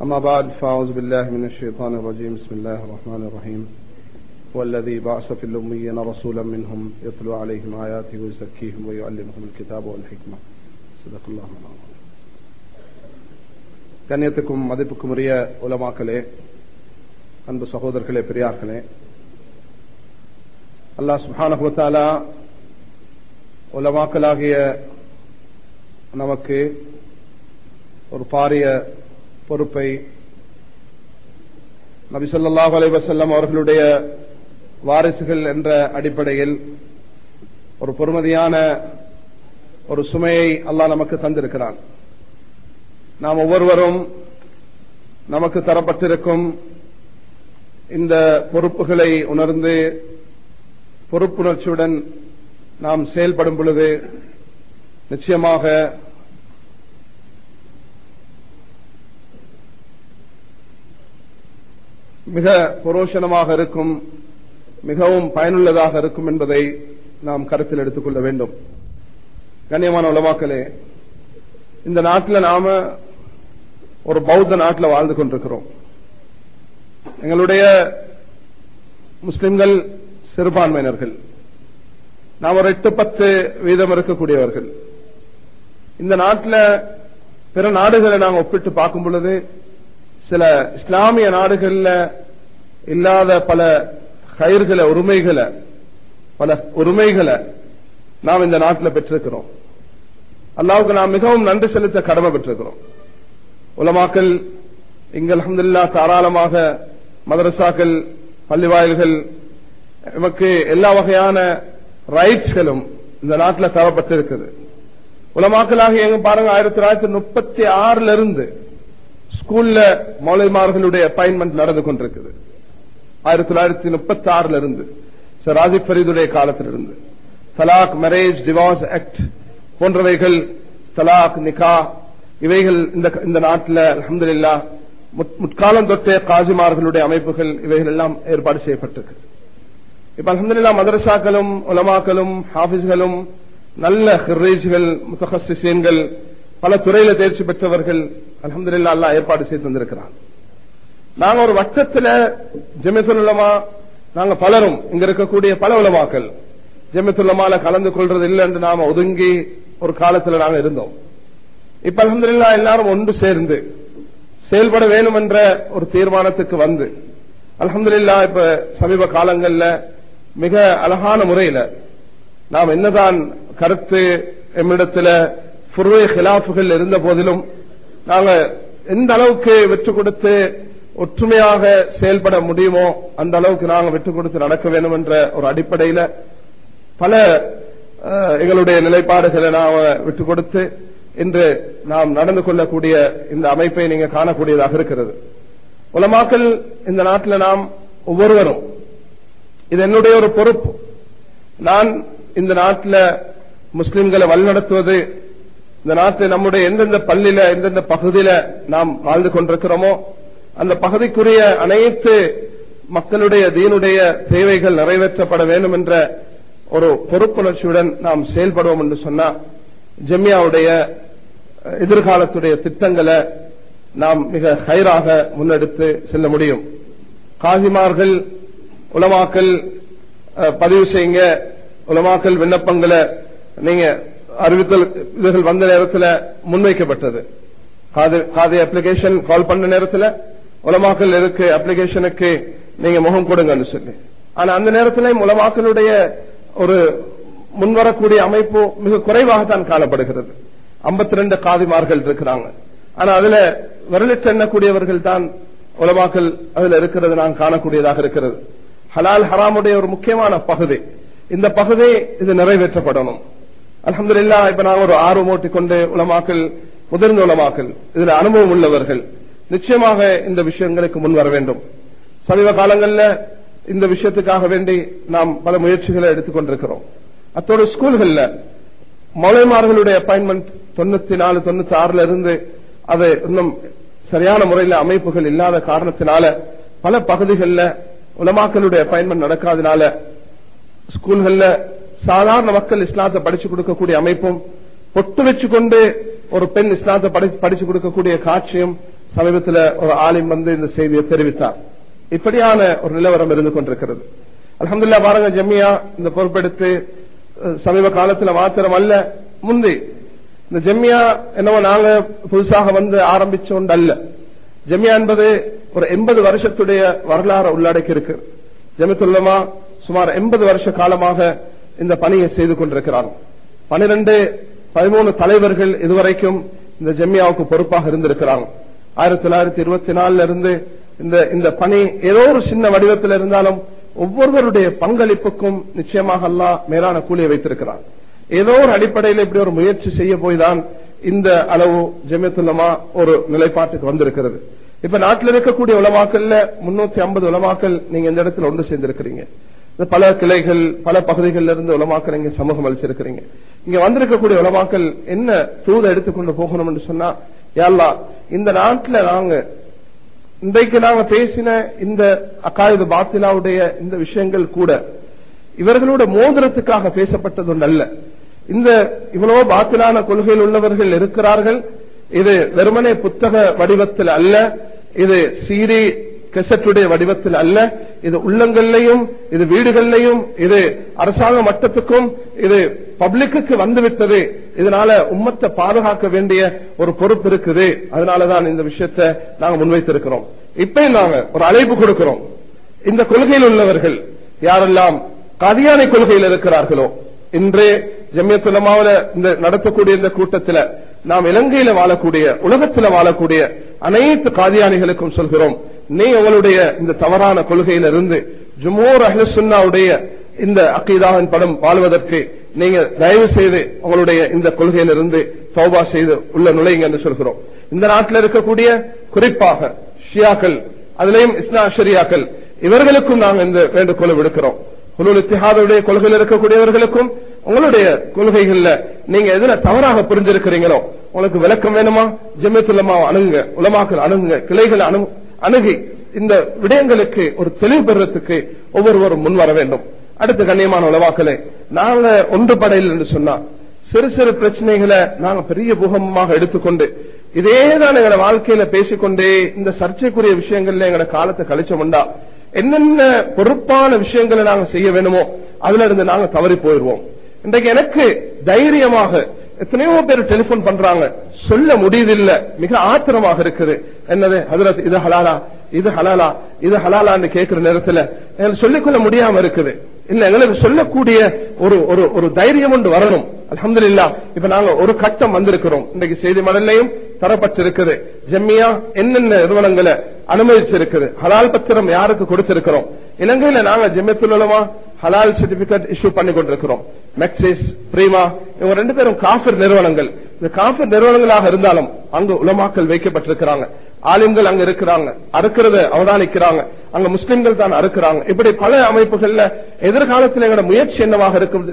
أما بعد فأعوذ بالله من الشيطان الرجيم بسم الله الرحمن الرحيم هو الذي بعث في الأميين رسولا منهم يتلو عليهم آياته ويزكيهم ويعلمهم الكتاب والحكمة صدق الله العظيم கண்ணியத்துக்கும் மதிப்புக்கும் உரிய உலமாக்களே அன்பு சகோதரர்களே பெரியார்களே அல்லாஹ் சுபானகுவத்தாலா உலமாக்கலாகிய நமக்கு ஒரு பாரிய பொறுப்பை நபிசல்லாஹ் அலைவசல்லம் அவர்களுடைய வாரிசுகள் என்ற அடிப்படையில் ஒரு பொறுமதியான ஒரு சுமையை அல்லாஹ் நமக்கு தந்திருக்கிறான். நாம் ஒவ்வொருவரும் நமக்கு தரப்பட்டிருக்கும் இந்த பொறுப்புகளை உணர்ந்து பொறுப்புணர்ச்சியுடன் நாம் செயல்படும் பொழுது நிச்சயமாக மிக புரோஷனமாக இருக்கும் மிகவும் பயனுள்ளதாக இருக்கும் என்பதை நாம் கருத்தில் எடுத்துக்கொள்ள வேண்டும். கண்ணியமான உலமாக்களே இந்த நாட்டில் நாம ஒரு பௌத்த நாட்டில் வாழ்ந்து கொண்டிருக்கிறோம். எங்களுடைய முஸ்லிம்கள் சிறுபான்மையினர்கள் நாம் ஒரு எட்டு பத்து வீதம் இருக்கக்கூடியவர்கள். இந்த நாட்டில் பிற நாடுகளை நாங்கள் ஒப்பிட்டு பார்க்கும் பொழுது சில இஸ்லாமிய நாடுகளில் இல்லாத பல கயிர்களை உரிமைகளை பல உரிமைகளை நாம் இந்த நாட்டில் பெற்றிருக்கிறோம். அல்லாவுக்கு நாம் மிகவும் நன்றி செலுத்த கடமை பெற்றிருக்கிறோம். உலமாக்கல் இங்க அலமதுல்லா தாராளமாக மதரசாக்கள் பள்ளிவாயில்கள் நமக்கு எல்லா வகையான ரைட்ஸ்களும் இந்த நாட்டில் தரப்பட்டிருக்குது. உலமாக்களாக எங்க பாருங்க ஆயிரத்தி தொள்ளாயிரத்தி முப்பத்தி ஆறுல இருந்து ஸ்கூல்ல மௌலிமார்களுடைய அப்பாயின்மெண்ட் நடந்து கொண்டிருக்குது. ஆயிரத்தி தொள்ளாயிரத்தி முப்பத்தி ஆறுல இருந்து சார் ராஜிப் ஃபரீதுடைய காலத்திலிருந்து. தலாக் மேரேஜ் டிவோர்ஸ் ஆக்ட் போன்றவைகள் தலாக் நிகா இவைகள் இந்த நாட்டில் அலமதுல்லா முற்காலம் தொட்டே காஜிமார்களுடைய அமைப்புகள் இவைகள் எல்லாம் ஏற்பாடு செய்யப்பட்டிருக்கு. இப்ப அலமதுல்லா மதரசாக்களும் உலமாக்களும் ஹாபிஸ்களும் நல்ல ஹிர்ரேஜ்கள் முத்தகசிசீன்கள் பல துறையில தேர்ச்சி பெற்றவர்கள் அலமதுல்லா அல்லா ஏற்பாடு செய்து தந்திருக்கிறான். நாங்க ஒரு வட்டத்தில் ஜெமித்துல்லமா நாங்க பலரும் இங்க இருக்கக்கூடிய பல உலமாக்கள் ஜெமித்துல்லமால கலந்து கொள்றது இல்லை என்று நாம ஒதுங்கி ஒரு காலத்தில் நாங்க இருந்தோம். இப்ப அலமதுல்லா எல்லாரும் ஒன்று சேர்ந்து செயல்பட வேணும் என்ற ஒரு தீர்மானத்துக்கு வந்து அலமதுல்லா இப்ப சமீப காலங்கள்ல மிக அழகான முறையில நாம் என்னதான் கருத்து எம்மிடத்துல புருவை ஹிலாஃபுகள் இருந்த போதிலும் நாங்கள் எந்த அளவுக்கு விட்டு கொடுத்து ஒற்றுமையாக செயல்பட முடியுமோ அந்த அளவுக்கு நாங்கள் விட்டு கொடுத்து நடக்க வேண்டும் என்ற ஒரு அடிப்படையில பல எங்களுடைய நிலைப்பாடுகளை நாம் விட்டு கொடுத்து இன்று நாம் நடந்து கொள்ளக்கூடிய இந்த அமைப்பை நீங்க காணக்கூடியதாக இருக்கிறது. உலமாக்கல் இந்த நாட்டில் நாம் ஒவ்வொருவரும். இது என்னுடைய ஒரு பொறுப்பு. நான் இந்த நாட்டில் முஸ்லிம்களை வழிநடத்துவது இந்த நாட்டில் நம்முடைய எந்தெந்த பள்ளியில எந்தெந்த பகுதியில நாம் வாழ்ந்து கொண்டிருக்கிறோமோ அந்த பகுதிக்குரிய அனைத்து மக்களுடைய தீனுடைய தேவைகள் நிறைவேற்றப்பட வேண்டும் என்ற ஒரு பொறுப்புணர்ச்சியுடன் நாம் செயல்படுவோம் என்று சொன்னா ஜெம்யாவுடைய எதிர்காலத்துடைய திட்டங்களை நாம் மிக ஹைராக முன்னெடுத்து செல்ல முடியும். காசிமார்கள் உலமாக்கல் பதிவு செய்யுங்க. உலமாக்கல் விண்ணப்பங்களை நீங்க அறிவித்தல் இதுகள் வந்த நேரத்தில் முன்வைக்கப்பட்டது. காதி அப்ளிகேஷன் கால் பண்ண நேரத்தில் உலமாக்கல் இருக்கு அப்ளிகேஷனுக்கு நீங்க முகம் கொடுங்கன்னு சொல்லி. ஆனா அந்த நேரத்தில் உலமாக்கலுடைய ஒரு முன்வரக்கூடிய அமைப்பு மிக குறைவாகத்தான் காணப்படுகிறது. ஐம்பத்தி ரெண்டு காதிமார்கள் இருக்கிறாங்க. ஆனா அதுல விரலிட்டு எண்ணக்கூடியவர்கள் தான் உலமாக்கல் அதுல இருக்கிறது நான் காணக்கூடியதாக இருக்கிறது. ஹலால் ஹராமுடைய ஒரு முக்கியமான பகுதி. இந்த பகுதி இது நிறைவேற்றப்படணும். அலமது இல்லா இப்ப நாங்க ஒரு ஆர்வம் ஓட்டிக்கொண்டு உலமாக்கல் முதிர்ந்த உலமாக்கல் இதுல அனுபவம் உள்ளவர்கள் நிச்சயமாக இந்த விஷயங்களுக்கு முன் வர வேண்டும். சமீப காலங்களில் இந்த விஷயத்துக்காக வேண்டி நாம் பல முயற்சிகளை எடுத்துக்கொண்டிருக்கிறோம். அத்தோடு ஸ்கூல்கள்ல மௌலைமார்களுடைய அப்பாயின்மெண்ட் தொண்ணூத்தி நாலு தொண்ணூத்தி ஆறுல இருந்து அது இன்னும் சரியான முறையில் அமைப்புகள் இல்லாத காரணத்தினால பல பகுதிகளில் உலமாக்களுடைய அப்பாயின்மெண்ட் நடக்காதனால ஸ்கூல்கள்ல சாதாரண மக்கள் இஸ்லாத்தை படிச்சு கொடுக்கக்கூடிய அமைப்பும் பொட்டு வச்சு கொண்டு ஒரு பெண் இஸ்லாத்தை படிச்சு கொடுக்கக்கூடிய காட்சியும் சமீபத்தில் ஒரு ஆலிம் வந்து இந்த செய்தியை தெரிவித்தார். இப்படியான ஒரு நிலவரம் இருந்து கொண்டிருக்கிறது. அலமதுல்லா பாருங்க ஜம்மியா இந்த பொறுப்பெடுத்து சமீப காலத்துல மாத்திரம் அல்ல முந்தி. இந்த ஜெம்யா என்னவோ நாங்க புதுசாக வந்து ஆரம்பிச்ச ஒன்று அல்ல ஜெம்யா என்பது ஒரு எண்பது வருஷத்துடைய வரலாறு உள்ளடக்கி இருக்கு ஜெமித்துள்ளமா சுமார் எண்பது வருஷ காலமாக இந்த பணியை செய்து கொண்டிருக்கிறாங்க பனிரெண்டு பதிமூணு தலைவர்கள் இதுவரைக்கும் இந்த ஜெம்யாவுக்கு பொறுப்பாக இருந்திருக்கிறாங்க ஆயிரத்தி தொள்ளாயிரத்தி இருபத்தி நாலுல இருந்து இந்த இந்த பணி ஏதோ ஒரு சின்ன வடிவத்தில் இருந்தாலும் ஒவ்வொருவருடைய பங்களிப்புக்கும் நிச்சயமாக அல்லா மேலான கூலியை வைத்திருக்கிறார் ஏதோ ஒரு அடிப்படையில் இப்படி ஒரு முயற்சி செய்ய போய் தான் இந்த அளவு ஜெமியத்துலமா ஒரு நிலைப்பாட்டுக்கு வந்திருக்கிறது. இப்ப நாட்டில் இருக்கக்கூடிய உலமாக்கல்ல முன்னூத்தி ஐம்பது உலமாக்கல் நீங்க இந்த இடத்துல ஒன்று சேர்ந்திருக்கிறீங்க. பல கிளைகள் பல பகுதிகளில் இருந்து உலமாக்கல் இங்க சமூகம் அளிச்சிருக்கிறீங்க. இங்க வந்திருக்கக்கூடிய உலமாக்கல் என்ன தூதை எடுத்துக்கொண்டு போகணும் என்று சொன்னா யாழ்லா இந்த நாட்டில் நாங்க இன்றைக்கு நாங்க பேசின இந்த அக்காயுது பாத்திலாவுடைய இந்த விஷயங்கள் கூட இவர்களோட மோதிரத்துக்காக பேசப்பட்டது ஒன்று அல்ல. இந்த இவ்வளவு பாத்திலான கொள்கையில் உள்ளவர்கள் இருக்கிறார்கள். இது வெறுமனே புத்தக வடிவத்தில் அல்ல. இது சீரி கெசட்டுடைய வடிவத்தில் அல்ல. இது உள்ளங்கள்லையும் இது வீடுகள்லையும் இது அரசாங்க மட்டத்துக்கும் இது பப்ளிக்கு வந்துவிட்டது. இதனால உம்மத்தை பாதுகாக்க வேண்டிய ஒரு பொறுப்பு இருக்குது. அதனாலதான் இந்த விஷயத்தை நாங்க முன்வைத்திருக்கிறோம். இப்ப நாங்க ஒரு அழைப்பு கொடுக்கிறோம். இந்த கொள்கையில் உள்ளவர்கள் யாரெல்லாம் கதியானை கொள்கையில் இருக்கிறார்களோ இன்றே ஜம்யத்துலமாவில இந்த நடத்தக்கூடிய இந்த கூட்டத்தில் நாம் இலங்கையில வாழக்கூடிய உலகத்தில் வாழக்கூடிய அனைத்து காதியானிகளுக்கும் சொல்கிறோம். நீ அவளுடைய இந்த தவறான கொள்கையிலிருந்து ஜுமூர் அஹ்லுசுன்னாவுடைய இந்த அக்கீதாவின் படம் வாழ்வதற்கு நீங்க தயவு செய்து உங்களுடைய இந்த கொள்கையிலிருந்து தௌபா செய்து உள்ள நுழையுங்க என்று சொல்கிறோம். இந்த நாட்டில் இருக்கக்கூடிய குறிப்பாக ஷியாக்கள் அதிலேயும் இஸ்னா ஷரியாக்கள் இவர்களுக்கும் நாங்கள் இந்த வேண்டுகோள் விடுக்கிறோம். குலூல் இத்திஹாதுடைய கொள்கையில் இருக்கக்கூடியவர்களுக்கும் உங்களுடைய கொள்கைகள்ல நீங்க எதுல தவறாக புரிஞ்சிருக்கிறீங்களோ உங்களுக்கு விளக்கம் வேணுமா? ஜெமியத்துலமா அணுகுங்க உலமாக்கள் அணுகுங்க கிளைகள் அணு அணுகி இந்த விடயங்களுக்கு ஒரு தெளிவு பெறுறதுக்கு ஒவ்வொருவரும் முன் வர வேண்டும். அடுத்த கண்ணியமான உலவாக்களே நாங்க ஒன்றுபடையில் என்று சொன்னா சிறு சிறு பிரச்சனைகளை நாங்க பெரிய பூகமாக எடுத்துக்கொண்டு இதேதான் எங்களை வாழ்க்கையில பேசிக்கொண்டே இந்த சர்ச்சைக்குரிய விஷயங்கள்ல எங்களோட காலத்தை கழிச்சோம்டா என்னென்ன பொறுப்பான விஷயங்களை நாங்க செய்ய வேணுமோ அதுல இருந்து நாங்க தவறி போயிடுவோம். இன்றைக்கு எனக்கு தைரியமாக எத்தனையோ பேர் டெலிபோன் பண்றாங்க. சொல்ல முடியதில்லை மிக ஆத்திரமாக இருக்குது. என்னது? இது ஹலாலா இது ஹலாலா இது ஹலாலான்னு கேட்கிற நேரத்துல எங்களுக்கு சொல்லிக்கொள்ள முடியாம இருக்குது. இல்ல எங்களுக்கு சொல்லக்கூடிய ஒரு ஒரு ஒரு தைரியம் ஒன்று வரணும். அலமதுல்லா இப்ப நாங்க ஒரு கட்டம் வந்திருக்கிறோம். இன்றைக்கு செய்தி மடலையும் தரப்பட்டிருக்குது. ஜெம்மியா என்னென்ன நிறுவனங்களை அனுமதிச்சிருக்குது? ஹலால் பத்திரம் யாருக்கு கொடுத்திருக்கிறோம்? இலங்கையில நாங்க ஜெமியத்துலமா ஹலால் சர்டிபிகேட் இஷ்யூ பண்ணி கொண்டிருக்கிறோம் மெக்சிஸ் பிரீமா இவங்க ரெண்டு பேரும் காஃபிர் நிறுவனங்கள். இந்த காஃபிர் நிறுவனங்களாக இருந்தாலும் அங்கு உலமாக்கல் வைக்கப்பட்டிருக்கிறாங்க. ஆலிம்கள் அங்க இருக்கிறாங்க. அறுக்கிறத அவதானிக்கிறாங்க. அங்க முஸ்லிம்கள் தான் அறுக்கிறாங்க. இப்படி பல அமைப்புகள்ல எதிர்காலத்தில் எங்களோட முயற்சி என்னவாக இருக்கும்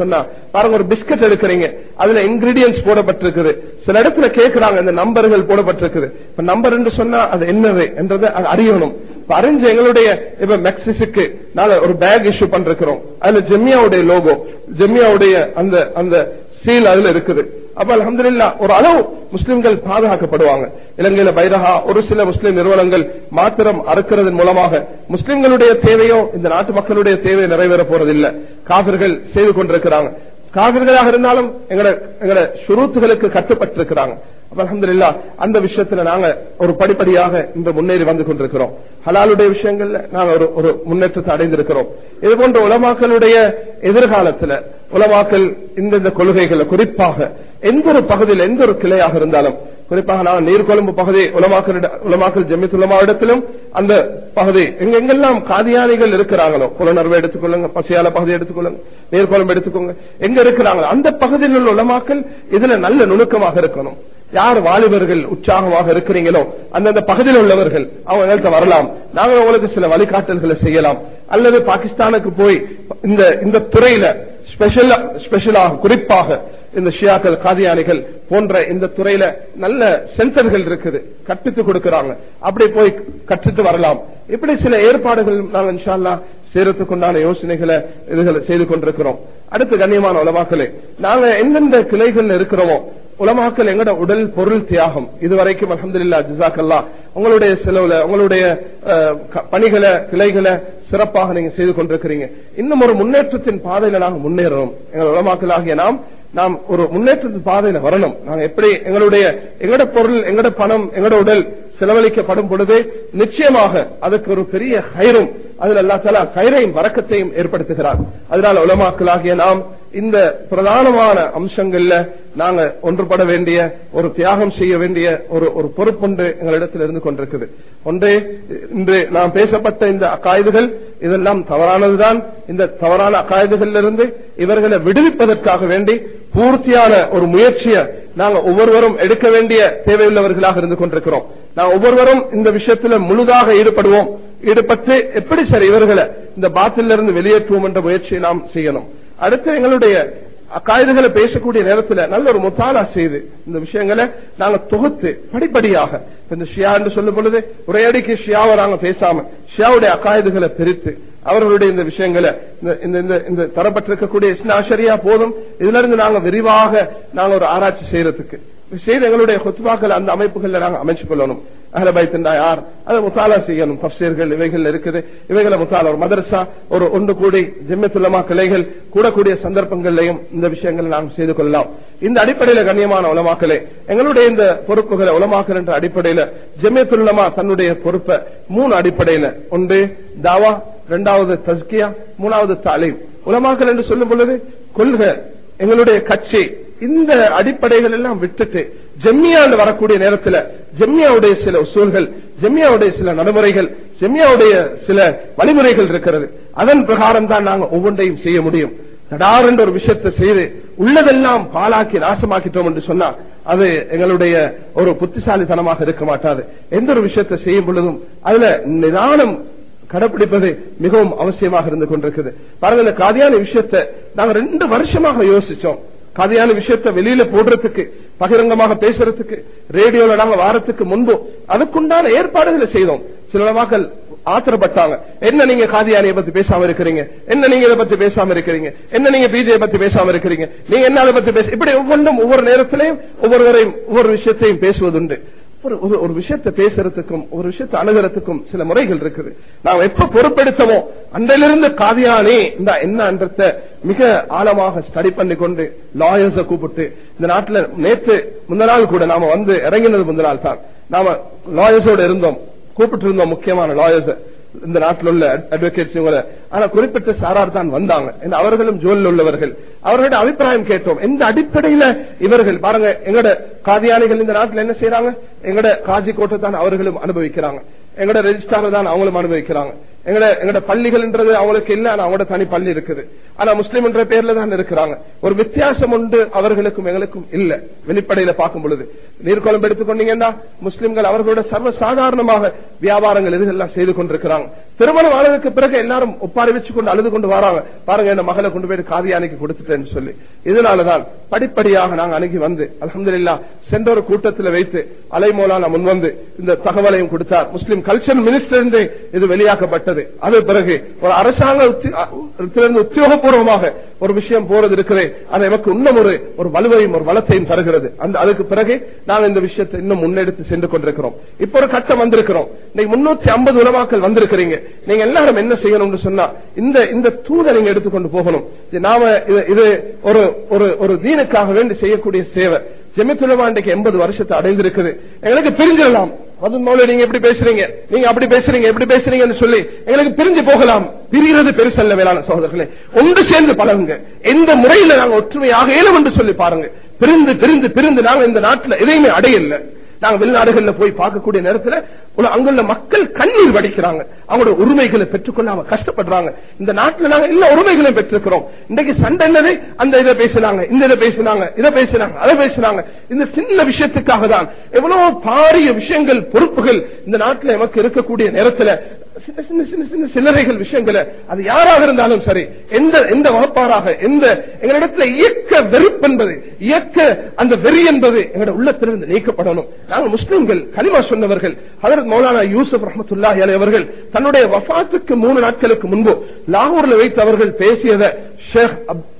சொன்னா பாருங்க ஒரு பிஸ்கட் எடுக்கிறீங்க. அதுல இன்கிரீடியன்ஸ் போடப்பட்டிருக்குது. சில இடத்துல கேட்கிறாங்க இந்த நம்பர்கள் போடப்பட்டிருக்குது. இப்ப நம்பர் என்று சொன்னா அது என்னது என்றதை அறியணும். அறிஞ்சு எங்களுடைய இப்ப மெக்சிஸுக்கு நாங்க ஒரு பேக் இஷ்யூ பண்றோம். அதுல ஜெம்யாவுடைய லோகோ ஜெம்யாவுடைய அந்த அந்த சீல் அதுல இருக்குது. அப்ப அலமதுல்லா ஒரு அளவு முஸ்லிம்கள் பாதுகாக்கப்படுவாங்க. இலங்கையில பைரஹா ஒரு சில முஸ்லிம் நிறுவனங்கள் மாத்திரம் அறுக்கிறதன் மூலமாக முஸ்லிம்களுடைய தேவையோ இந்த நாட்டு மக்களுடைய தேவை நிறைவேற போறதில்லை. காவிர்கள் செய்து கொண்டிருக்கிறாங்க. காவிர்களாக இருந்தாலும் எங்களை எங்களை சுருத்துகளுக்கு கட்டுப்பட்டிருக்கிறாங்க. அலமதுல்லா அந்த விஷயத்துல நாங்க ஒரு படிப்படியாக இந்த முன்னேறி வந்து கொண்டிருக்கிறோம். ஹலாலுடைய விஷயங்கள்ல நாங்க ஒரு ஒரு முன்னேற்றத்தை அடைந்திருக்கிறோம். இது போன்ற உலமாக்களுடைய எதிர்காலத்துல உலமாக்கல் இந்த கொள்கைகளை குறிப்பாக எந்த ஒரு பகுதியில் எந்த ஒரு கிளையாக இருந்தாலும் குறிப்பாக நான் நீர்கொழும்பு பகுதி உலமாக்கல் உலமாக்கல் ஜெமித் அந்த பகுதி எங்கெங்கெல்லாம் காதியானிகள் இருக்கிறாங்களோ புலனர்வை எடுத்துக்கொள்ளுங்க பசியால பகுதி எடுத்துக்கொள்ளுங்க நீர்கொழும்பு எடுத்துக்கோங்க எங்க இருக்கிறாங்களோ அந்த பகுதியில் உள்ள உலமாக்கல் இதுல நல்ல நுணுக்கமாக இருக்கணும். யார் வாலிபர்கள் உற்சாகமாக இருக்கிறீங்களோ அந்தந்த பகுதியில் உள்ளவர்கள் அவங்க வரலாம். நாங்க உங்களுக்கு சில வழிகாட்டல்களை செய்யலாம். அல்லது பாகிஸ்தானுக்கு போய் இந்த இந்த துறையில ஸ்பெஷலாக குறிப்பாக இந்த ஷியாக்கள் காதியானிகள் போன்ற இந்த துறையில நல்ல சென்டர்கள் இருக்குது. கற்பித்து கொடுக்கிறாங்க. அப்படி போய் கற்றுட்டு வரலாம். இப்படி சில ஏற்பாடுகள் நாங்கள் இன்ஷால்லா சேரத்துக்குண்டான யோசனைகளை இதுகளை செய்து கொண்டிருக்கிறோம். அடுத்து கண்ணியமான உலமாக்களே நாங்க எந்தெந்த கிளைகள் இருக்கிறோமோ உலமாக்கல் எங்கட உடல் பொருள் தியாகம். இதுவரைக்கும் அலமதுல்லா ஜிசாக்கல்லா உங்களுடைய செலவுல உங்களுடைய அஹ், பணிகளை கிளைகளை சிறப்பாக நீங்க செய்து கொண்டிருக்கிறீங்க. இன்னும் ஒரு முன்னேற்றத்தின் பாதையில நாங்க முன்னேறோம் எங்கள் உலமாக்கலாகிய நாம் நாம் ஒரு முன்னேற்றத்தின் பாதையில வரணும். நாங்க எப்படி எங்களுடைய எங்கட பொருள் எங்கட பணம் எங்கட உடல் செலவழிக்கப்படும் பொழுது நிச்சயமாக அதுக்கு ஒரு பெரிய கயிறும் அதில் அல்லா தலா கயிறையும் வரக்கத்தையும் ஏற்படுத்துகிறார். அதனால உலமாக்களாகிய நாம் இந்த பிரதானமான அம்சங்கள்ல நாங்க ஒன்றுபட வேண்டிய ஒரு தியாகம் செய்ய வேண்டிய ஒரு ஒரு பொறுப்புண்டு எங்களிடத்தில் இருந்து கொண்டிருக்குது. ஒன்றே இன்று நாம் பேசப்பட்ட இந்த அக்காயுதுகள் இதெல்லாம் தவறானதுதான். இந்த தவறான அக்காயுதுகளிலிருந்து இவர்களை விடுவிப்பதற்காக வேண்டி பூர்த்தியான ஒரு முயற்சியை நாங்க ஒவ்வொருவரும் எடுக்க வேண்டிய தேவையுள்ளவர்களாக இருந்து கொண்டிருக்கிறோம். நான் ஒவ்வொருவரும் இந்த விஷயத்துல முழுதாக ஈடுபடுவோம். ஈடுபட்டு எப்படி சரி இவர்களை இந்த பாத்திலிருந்து வெளியேற்றுவோம் என்ற முயற்சியை நாம் செய்யணும். அடுத்து எங்களுடைய காய்துகளை பேசக்கூடிய நேரத்துல நல்ல ஒரு முத்தாலா செய்து இந்த விஷயங்களை நாங்க தொகுத்து படிப்படியாக இந்த ஷியா என்று சொல்லும் பொழுது உரையடிக்கு ஷியாவை நாங்க பேசாம ஷியாவுடைய அக்காயுதுகளை பிரித்து அவர்களுடைய இந்த விஷயங்களை இந்த- இந்த இந்த- இந்த தரப்பட்டிருக்கக்கூடிய இஸ்னாஷரியா போதும். இதுல இருந்து நாங்க விரிவாக நாங்க ஒரு ஆராய்ச்சி செய்யறதுக்கு செய்த எங்களுடைய கொத்துவாக்கள் அந்த அமைப்புகள்ல நாங்க அமைச்சு கொள்ளணும். அஹலபைத்தண்டா யார்? அதை முத்தாலா செய்யணும். தப்சீர்கள் இவைகள் இருக்குது. இவைகளை முத்தாலா ஒரு மதரசா ஒரு ஒன்று கூடி ஜெம்யத்துல்லமா கிளைகள் கூடக்கூடிய சந்தர்ப்பங்களையும் இந்த விஷயங்களை நாம் செய்து கொள்ளலாம். இந்த அடிப்படையில கண்ணியமான உலமாக்களே எங்களுடைய இந்த பொறுப்புகளை உலமாக்கல் என்ற அடிப்படையில ஜெம்யத்துல்லமா தன்னுடைய பொறுப்பை மூணு அடிப்படையில ஒன்று தாவா இரண்டாவது தஸ்கியா மூணாவது தாலீம். உலமாக்கல் என்று சொல்லும் பொழுது கொள்கை எங்களுடைய கட்சி இந்த அடிப்படைகள் எல்லாம் விட்டுட்டு ஜெம்மியாண்டு வரக்கூடிய நேரத்தில் ஜெம்மியாவுடைய சில உசூல்கள் ஜெம்மியாவுடைய சில நடைமுறைகள் ஜெம்மியாவுடைய சில வழிமுறைகள் இருக்கிறது. அதன் பிரகாரம் தான் நாங்க ஒவ்வொன்றையும் செய்ய முடியும். தடாரென்ற என்ற ஒரு விஷயத்தை செய்து உள்ளதெல்லாம் பாலாக்கி நாசமாக்கிட்டோம் என்று சொன்னா அது எங்களுடைய ஒரு புத்திசாலித்தனமாக இருக்க மாட்டாது. எந்த ஒரு விஷயத்தை செய்யும் பொழுதும் அதுல நிதானம் கடைபிடிப்பது மிகவும் அவசியமாக இருந்து கொண்டிருக்குது. பாருங்க இந்த காதியான விஷயத்தை நாங்க ரெண்டு வருஷமாக யோசிச்சோம். காதியான விஷயத்தை வெளியில போடுறதுக்கு பகிரங்கமாக பேசுறதுக்கு ரேடியோல நாங்க வாரத்துக்கு முன்பு அதுக்குண்டான ஏற்பாடுகளை செய்தோம். சில மக்கள் ஆத்திரப்பட்டாங்க. என்ன நீங்க காதியானியை பத்தி பேசாம இருக்கிறீங்க? என்ன நீங்க இதை பத்தி பேசாம இருக்கிறீங்க? என்ன நீங்க பிஜே பத்தி பேசாம இருக்கிறீங்க? நீங்க என்ன அதை பத்தி பேச இப்படி ஒவ்வொன்றும் ஒவ்வொரு நேரத்திலையும் ஒவ்வொருவரையும் ஒவ்வொரு விஷயத்தையும் பேசுவதுண்டு. ஒரு ஒரு விஷயத்தை பேசுறதுக்கும் ஒரு விஷயத்தை அணுகிறதுக்கும் சில முறைகள் இருக்குது. நாம் எப்ப பொறுப்பெடுத்தமோ அன்றிலிருந்து காதியானே இந்த என்னன்றத மிக ஆழமாக ஸ்டடி பண்ணி கொண்டு லாயர்ஸ கூப்பிட்டு இந்த நாட்டுல நேற்று முந்த நாள் கூட நாம வந்து இறங்கினது முந்த நாள் தான். நாம லாயர்ஸோட இருந்தோம். கூப்பிட்டு இருந்தோம் முக்கியமான லாயர்ஸ் இந்த நாட்டில் உள்ள அட்வொகேட்ஸ் ஆனா குறிப்பிட்ட சாரார் தான் வந்தாங்க. அவர்களும் ஜோலில் உள்ளவர்கள். அவர்களோட அபிப்பிராயம் கேட்டோம். இந்த அடிப்படையில இவர்கள் பாருங்க எங்கட காதியானிகள் இந்த நாட்டில் என்ன செய்யறாங்க எங்கட காஜி கோட்டை தான் அவர்களும் அனுபவிக்கிறாங்க. எங்கட ரெஜிஸ்டார் தான் அவங்களும் அனுபவிக்கிறாங்க. எங்கட எங்கட பள்ளிகள்ன்றது அவங்களுக்கு இல்ல ஆனா அவங்களோட தனி பள்ளி இருக்குது. ஆனா முஸ்லீம் என்ற பேர்ல தான் இருக்கிறாங்க. ஒரு வித்தியாசம் உண்டு அவர்களுக்கும் எங்களுக்கும் இல்ல. வெளிப்படையில பார்க்கும் பொழுது. நீர்கொழம்பு எடுத்துக்கொண்டீங்கன்னா முஸ்லிம்கள் அவர்களோட சர்வ சாதாரணமாக வியாபாரங்கள் இதுகள்லாம் செய்து கொண்டிருக்கிறாங்க. திருமணம் ஆனதுக்கு பிறகு எல்லாரும் ஒப்பாரி வச்சு கொண்டு அழுது கொண்டு வராங்க. பாருங்க என்ன மகளை கொண்டு போய் காதியானைக்கு கொடுத்துட்டேன்னு சொல்லி. இதனாலதான் படிப்படியாக நாங்க அணுகி வந்து அலமது இல்லா சென்ற ஒரு கூட்டத்தில் வைத்து அலைமோலான முன்வந்து இந்த தகவலையும் கொடுத்தார். முஸ்லிம் கல்ச்சர் மினிஸ்டர் இது வெளியாக்கப்பட்ட வெளியாக்கப்பட்டது அது பிறகு ஒரு அரசாங்கத்திலிருந்து உத்தியோகபூர்வமாக ஒரு விஷயம் போறது இருக்கிறது அது எனக்கு இன்னும் ஒரு ஒரு வலுவையும் ஒரு வளத்தையும் தருகிறது. அந்த அதுக்கு பிறகு நாங்க இந்த விஷயத்தை இன்னும் முன்னெடுத்து சென்று கொண்டிருக்கிறோம். இப்ப ஒரு கட்டம் வந்திருக்கிறோம். இன்னைக்கு முன்னூத்தி ஐம்பது உலமாக்கள் வந்திருக்கிறீங்க. நீங்க எல்லாரும் என்ன செய்யணும்னு சொன்னா இந்த இந்த தூதை நீங்க எடுத்துக்கொண்டு போகணும். நாம இது- ஒரு ஒரு ஒரு தீனுக்காக வேண்டி செய்யக்கூடிய சேவை. ஜெமித்துலமா இன்றைக்கு எண்பது வருஷத்தை அடைந்திருக்குது. எங்களுக்கு பிரிஞ்சிடலாம். அது மௌல நீங்க எப்படி பேசுறீங்க? நீங்க அப்படி பேசுறீங்க எப்படி பேசுறீங்கன்னு சொல்லி எங்களுக்கு பிரிஞ்சு போகலாம். பிரிகிறது பெருசல்ல வேளாண் சகோதரர்களே. ஒன்று சேர்ந்து பழகுங்க. எந்த முறையில நாங்க ஒற்றுமையாக இயலும் என்று சொல்லி பாருங்க. பிரிந்து பிரிந்து பிரிந்து நாங்க இந்த நாட்டுல எதையுமே அடையல. நாங்க வெளிநாடுகள்ல போய் பார்க்கக்கூடிய நேரத்தில் அங்குள்ள மக்கள் கண்ணீர் வடிக்கிறாங்க. அவங்களோட உரிமைகளை பெற்றுக்கொள்ளாம கஷ்டப்படுறாங்க. இந்த நாட்டுல நாங்க எல்லா உரிமைகளையும் பெற்றிருக்கிறோம். இன்னைக்கு சண்டை என்னது? அந்த இதை பேசினாங்க இந்த இதை பேசினாங்க இதை பேசினாங்க அதை பேசினாங்க. இந்த சின்ன விஷயத்துக்காக தான் எவ்வளவு பாரிய விஷயங்கள் பொறுப்புகள் இந்த நாட்டில் நமக்கு இருக்கக்கூடிய நேரத்தில் சின்ன சின்ன சின்ன சின்ன சில்லறைகள் விஷயங்களை அது யாராக இருந்தாலும் சரி எந்த எந்த வகுப்பாராக எந்த எங்களிடத்துல இயக்க வெறுப்பு என்பது இயக்க அந்த வெறி என்பது எங்களுடைய உள்ளத்திலிருந்து நீக்கப்படணும். நாங்கள் முஸ்லிம்கள் கனிமா சொன்னவர்கள் ஹதரத் மௌலானா யூசுப் ரஹமத்துல்லா அவர்கள் தன்னுடைய வஃபாத்துக்கு மூணு நாட்களுக்கு முன்பு லாகூர்ல வைத்து அவர்கள் பேசியதை ஷேக்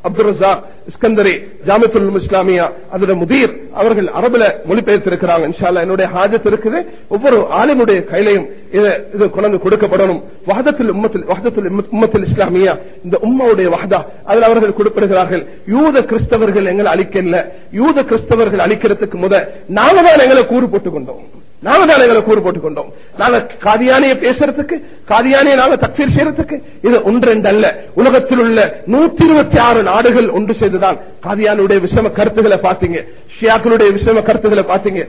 அப்துல் ரசாக் இஸ்கந்தரி ஜாமத்துல் இஸ்லாமியா அதோட முதீர் அவர்கள் அரபுல மொழிபெயர்த்திருக்கிறாங்க இன்ஷால்லா என்னுடைய ஹாஜத் இருக்குது. ஒவ்வொரு ஆலிமுடைய கையிலையும் இது இது கொண்டு கொடுக்கப்படணும். வஹதத்துல் உம்மத்தில் வஹதத்தில் உம்மத்தில் இஸ்லாமியா இந்த உம்மாவுடைய வஹதா அதில் அவர்கள் கொடுப்படுகிறார்கள் யூத கிறிஸ்தவர்கள் எங்களை அழிக்கல யூத கிறிஸ்தவர்கள் அழிக்கிறதுக்கு முத நாங்க தான் எங்களை கூறு போட்டுக் கொண்டோம். நாங்க தான் எங்களை கூறு போட்டுக் கொண்டோம். நாங்க காதியானிய பேசுறதுக்கு காதியானிய நாங்க தக்சீர் செய்யறதுக்கு இது ஒன்றெண்டு அல்ல உலகத்தில் உள்ள நூத்தி இருபத்தி ஆறு நாடுகள் ஒன்று செய்துதான் காதியானுடைய விஷம கருத்துக்களை பாத்தீங்க ஷியாக்களுடைய விஷம கருத்துக்களை பாத்தீங்க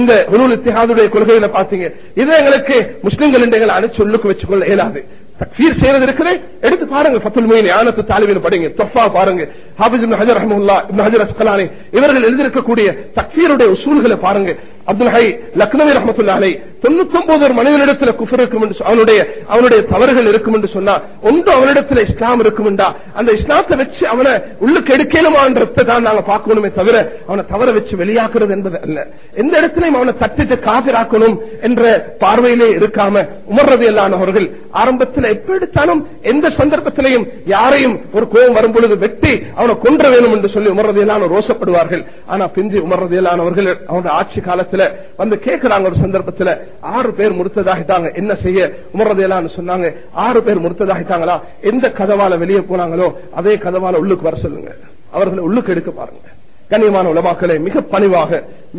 இந்த உருள் இத்திஹாதுடைய கொள்கைகளை பாத்தீங்க இதை எங்களுக்கு முஸ்லிம்கள் என்று எங்களை அணைச்சு உள்ளுக்கு வச்சுக்கொள்ள இயலாது. தக்ஃபீர் செய்யறது இருக்குது. எடுத்து பாருங்க ஃபத்துல் மொயின் ஆனத்து தாலிபின் படிங்க. தொஃபா பாருங்க. ஹாபிஸ் இப்னு ஹஜர் ரஹ்மத்துல்லாஹ் இப்னு ஹஜர் அஸ்கலானி இவர்கள் எழுதியிருக்கக்கூடிய தக்ஃபீருடைய உசூல்களை பாருங்க. அப்துல் ஹை லக்னவி ரஹமத்துல்லா அலை தொண்ணூத்தி ஒன்பது ஒரு மனிதனிடத்துல குஃபர் இருக்கும் என்று அவனுடைய அவனுடைய தவறுகள் இருக்கும் என்று சொன்னா ஒன்று அவனிடத்துல இஸ்லாம் இருக்கும்டா அந்த இஸ்லாத்தை வச்சு அவனை உள்ளுக்கு எடுக்கணுமான்றதை தான் நாங்க பார்க்கணுமே தவிர அவனை தவற வச்சு வெளியாக்குறது என்பது அல்ல. எந்த இடத்திலையும் அவனை தட்டிட்டு காதிராக்கணும் என்ற பார்வையிலே இருக்காம உமர்றது இல்லாதவர்கள் ஆரம்பத்தில் எப்ப எடுத்தாலும் எந்த சந்தர்ப்பத்திலையும் யாரையும் ஒரு கோபம் வரும் பொழுது வெட்டி அவனை கொன்ற வேணும் என்று சொல்லி உமர்றது இல்லாம ரோசப்படுவார்கள். ஆனா பிந்தி உமர்றது இல்லாதவர்கள் அவனுடைய ஆட்சி காலத்தில் சந்தர்ப்பத்தில் வந்து கேட்கிறாங்க ஒரு சந்தர்ப்பத்தில் ஆறு பேர் முடித்ததாகிட்டாங்க என்ன செய்ய? உமர்றது சொன்னாங்க ஆறு பேர் முடித்ததாகிட்டாங்களா எந்த கதவால வெளியே போனாங்களோ அதே கதவால உள்ளுக்கு வர சொல்லுங்க. அவர்களை உள்ளுக்கு எடுக்க பாருங்க. கண்ணியமான உலமாக்களை மிக பணிவாக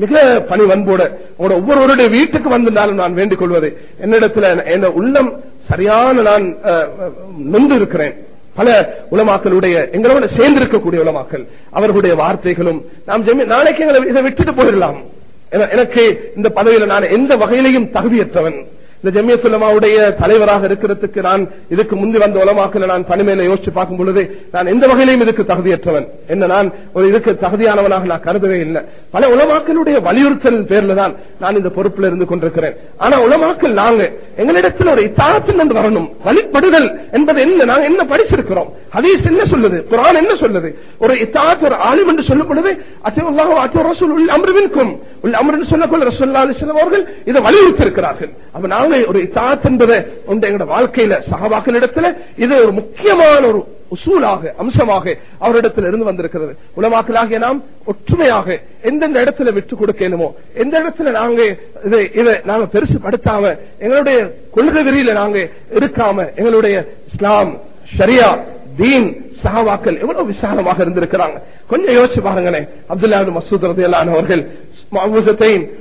மிக பணிவன்போட உங்களோட ஒவ்வொருவருடைய வீட்டுக்கு வந்திருந்தாலும் நான் வேண்டிக் கொள்வது என்னிடத்துல என் உள்ளம் சரியான நான் நொந்து இருக்கிறேன். பல உலமாக்களுடைய எங்களோட சேர்ந்திருக்கக்கூடிய உலமாக்கள் அவர்களுடைய வார்த்தைகளும் நாம் நாளைக்கு எங்களை இதை விட்டுட்டு போயிடலாம். எனக்கு இந்த பதவியில நான் எந்த வகையிலையும் தகுதியற்றவன். இந்த ஜமியத்துலமாவுடைய தலைவராக இருக்கிறதுக்கு நான் இதுக்கு முந்தி வந்த உலமாக்கல நான் தனிமையில யோசிச்சு பார்க்கும் பொழுது நான் எந்த வகையிலையும் இதுக்கு தகுதியற்றவன். என்ன நான்? ஒரு இதுக்கு தகுதியானவனாக நான் கருதவே இல்லை. பல உலமாக்களுடைய வலியுறுத்தல் பேர்ல தான் நான் இந்த பொறுப்புல இருந்து கொண்டிருக்கிறேன். ஆனா உலமாக்கல் நாங்க எங்களிடத்தில் ஒரு இத்தாரத்தில் என்று வரணும். வழிபடுதல் என்பது என்ன? நாங்க என்ன படிச்சிருக்கிறோம்? ஹதீஸ் என்ன சொல்லுது? குரான் என்ன சொல்லுது? ஒரு இத்தாத் ஒரு ஆலிம் என்று சொல்லும் பொழுது அச்சவல்லாஹோ அச்சோ ரசூல் உள் அம்ருவிற்கும் உள் அம்ரு சொல்லக்கொள்ள ரசூல்லா அலிஸ்லாம் அவர்கள் இதை வலியுறுத்தி இருக்கிறார்கள் அப்ப நாங்க ஒரு இத்தாத் என்பதை உண்டு எங்களோட வாழ்க்கையில சகவாக்களிடத்துல இது ஒரு முக்கியமான ஒரு உசூலாக அம்சமாக அவரிடத்தில் இருந்து வந்திருக்கிறது. உலமாக்கலாகிய நாம் ஒற்றுமையாக எந்தெந்த இடத்துல விட்டு கொடுக்கணுமோ எந்த இடத்துல நாங்க இதை இதை நாங்க பெருசு படுத்தாம எங்களுடைய கொள்கை விரியில நாங்க இருக்காம எங்களுடைய இஸ்லாம் ஷரியா தீன் சஹாவாக்கள் எவ்வளவு விசாலமாக இருந்திருக்கிறாங்க. கொஞ்சம் யோசிச்சு பாருங்களேன். அப்துல்லா மசூத் ரதியல்லான் அவர்கள்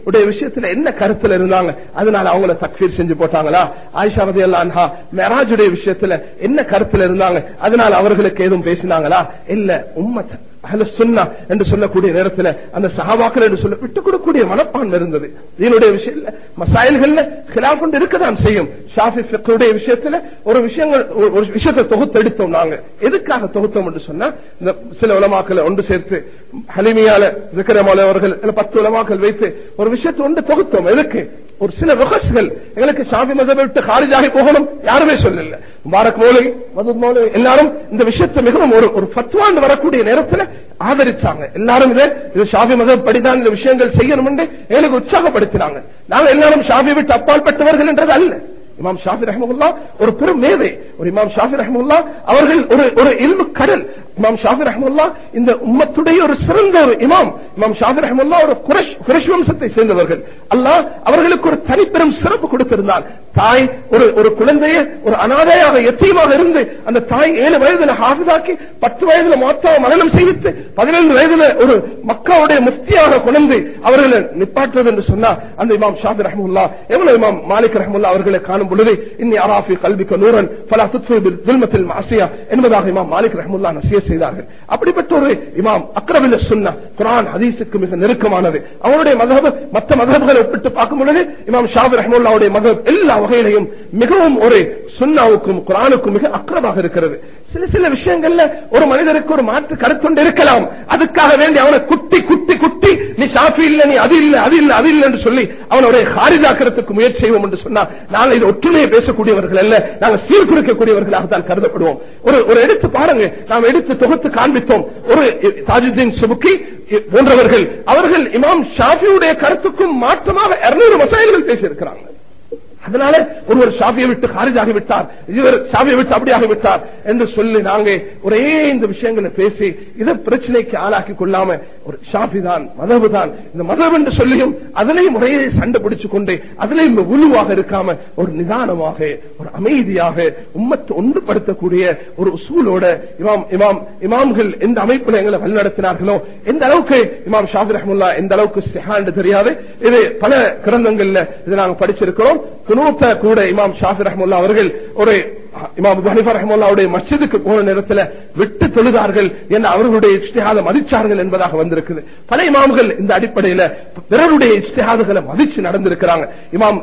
உடைய விஷயத்துல என்ன கருத்துல இருந்தாங்க? அதனால அவங்கள தக்வீர் செஞ்சு போட்டாங்களா? ஆயிஷா ரதியல்லான்ஹா மெராஜுடைய விஷயத்துல என்ன கருத்துல இருந்தாங்க? அதனால அவர்களுக்கு எதுவும் பேசினாங்களா? இல்ல உம்மத் என்று சொல்லக்கூடிய நேரத்தில் அந்த சகாபாக்கள் என்று சொல்ல விட்டுக் கொடுக்கக்கூடிய மனப்பான்மை இருந்தது. இதனுடைய விஷயம் மசாயல்கள் கிலாப் கொண்டு இருக்கதான் செய்யும். ஷாஃபி விஷயத்துல ஒரு விஷயங்கள் ஒரு விஷயத்தை தொகுத்து எடுத்தோம் நாங்க. எதுக்காக தொகுத்தோம் என்று சொன்னா இந்த சில உலமாக்களை ஒன்று சேர்த்து ஹலிமியால ஜிக்கரமால அவர்கள் பத்து உலமாக்கள் வைத்து ஒரு விஷயத்தை ஒன்று தொகுத்தோம். எதுக்கு? ஒரு சில வகசுகள் எங்களுக்கு ஷாபி மதம் விட்டு காரிஜாகி போகணும். யாருமே சொல்லல. முபாரக் மோலை மதுத் மோலை எல்லாரும் இந்த விஷயத்தை மிகவும் ஒரு ஒரு பத்துவாண்டு வரக்கூடிய நேரத்தில் ஆதரிச்சாங்க. எல்லாரும் இதை இது ஷாபி மதம் படிதான் இந்த விஷயங்கள் செய்யணும் என்று எங்களுக்கு உற்சாகப்படுத்தினாங்க. நாங்கள் எல்லாரும் ஷாபி விட்டு அப்பால் பட்டவர்கள் என்றது அல்ல. இமாம் ஷாஃபி ரஹமுல்லா ஒரு பெரும் மேதை. ஒரு இமாம் ஷாஃபி ரஹமுல்லா அவர்கள் ஒரு ஒரு இல்மு கடல். இமாம் ஷாஃபி ரஹமுல்லா இந்த உம்மத்துடைய ஒரு சிறந்த ஒரு இமாம். இமாம் ஷாஃபி ரஹமுல்லா ஒரு குரஷ் குரஷ் வம்சத்தை சேர்ந்தவர்கள். அல்லாஹ் அவர்களுக்கு ஒரு தனிப்பெரும் சிறப்பு கொடுத்திருந்தார் தாய் ஒரு ஒரு குழந்தைய ஒரு அனாதையாக எத்தியமாக இருந்து அந்த தாய் ஏழு வயதுல ஹாஃபிதாக்கி பத்து வயதுல மாத்தாவை மரணம் செய்வித்து பதினைந்து வயதுல ஒரு மக்காவுடைய முக்தியாக கொண்டு அவர்களை நிப்பாற்றுவது என்று சொன்னா அந்த இமாம் ஷாஃபி ரஹமுல்லா எவ்வளவு இமாம் மாலிக் ரஹமுல்லா அவர்களை காணும் பொழுது இன்னி அராஃபி கல்விக்கு நூரன் பல துல்மத்தில் மாசியா என்பதாக இமாம் மாலிக் ரஹமுல்லா நசிய செய்தார்கள். அப்படிப்பட்ட ஒரு இமாம் அக்ரவில்ல சொன்ன குரான் ஹதீஸுக்கு மிக நெருக்கமானது. அவருடைய மதபு மற்ற மதபுகளை ஒப்பிட்டு பார்க்கும் பொழுது இமாம் ஷாபி ரஹமுல்லாவுடைய மதப் எல்லா வகையிலையும் மிகவும் ஒரு சுன்னாவுக்கும் குரானுக்கும் மிக அக்கரமாக இருக்கிறது. சில சில விஷயங்கள்ல ஒரு மனிதருக்கு ஒரு மாற்று கருத்துண்டு இருக்கலாம். அதுக்காக வேண்டி அவனை குட்டி குட்டி குட்டி நீ ஷாஃபி இல்ல நீ அது இல்ல அது இல்ல அது இல்ல என்று சொல்லி அவனுடைய ஹாரிதாக்கிறதுக்கு முயற்சி செய்வோம் என்று சொன்னா நாங்கள் இது ஒற்றுமையை பேசக்கூடியவர்கள் அல்ல நாங்கள் சீர்குலைக்கக்கூடியவர்களாக தான் கருதப்படுவோம். ஒரு ஒரு எடுத்து பாருங்க நாம் எடுத்து தொகுத்து காண்பித்தோம். ஒரு தாஜுதீன் சுபுக்கி போன்றவர்கள் அவர்கள் இமாம் ஷாஃபியுடைய கருத்துக்கும் மாற்றமாக இருநூறு மசாயல்கள் பேசியிருக்கிறாங்க. அதனால ஒருவர் ஷாபியை விட்டு காரிஜாகி விட்டார் இவர் ஷாபியை விட்டு அப்படியாகி விட்டார் என்று சொல்லி நாங்க ஒரே இந்த விஷயங்களை பேசி இதை பிரச்சனைக்கு ஆளாக்கி கொள்ளாம ஒரு ஷாபி தான் மதவு தான். இந்த மதம் என்று சொல்லியும் அதனையும் முறையே சண்டை பிடிச்சு கொண்டு அதிலையும் உழுவாக இருக்காம ஒரு நிதானமாக ஒரு அமைதியாக உம்மத்தை ஒன்றுபடுத்தக்கூடிய ஒரு உசூலோட இமாம் இமாம் இமாம்கள் எந்த அமைப்புல எங்களை வழிநடத்தினார்களோ எந்த அளவுக்கு இமாம் ஷாபி ரஹமுல்லா எந்த அளவுக்கு சிஹாண்டு தெரியாது. இது பல கிரந்தங்கள்ல இதை நாங்கள் படிச்சிருக்கிறோம். குனூத்த கூட இமாம் ஷாஃபி ரஹமுல்லா அவர்கள் ஒரு இமாம் அபு ஹனிஃபா ரஹமுல்லாவுடைய மஸ்ஜிதுக்கு போன நேரத்தில் விட்டு தொழுதார்கள் என்று அவர்களுடைய இஷ்டிஹாத மதிச்சார்கள் என்பதாக வந்திருக்குது. பல இமாம்கள் இந்த அடிப்படையில் பிறருடைய இஷ்டிஹாதுகளை மதிச்சு நடந்திருக்கிறாங்க. இமாம்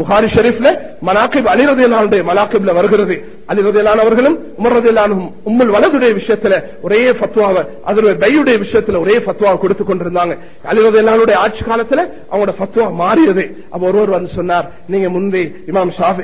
புகாரி ஷெரீஃப்ல மலாக்கிப் அலிரதியலானுடைய மலாக்கிப்ல வருகிறது. அலிரதியலான் அவர்களும் உமர் ரதியலானும் உம்முல் வலதுடைய விஷயத்துல ஒரே பத்துவாவை அதனுடைய பையுடைய விஷயத்துல ஒரே பத்துவாவை கொடுத்து கொண்டிருந்தாங்க. அலிரதியலானுடைய ஆட்சி காலத்துல அவங்களோட பத்துவா மாறியது. அப்ப ஒருவர் வந்து சொன்னார் நீங்க முந்தி இமாம் ஷாஃபி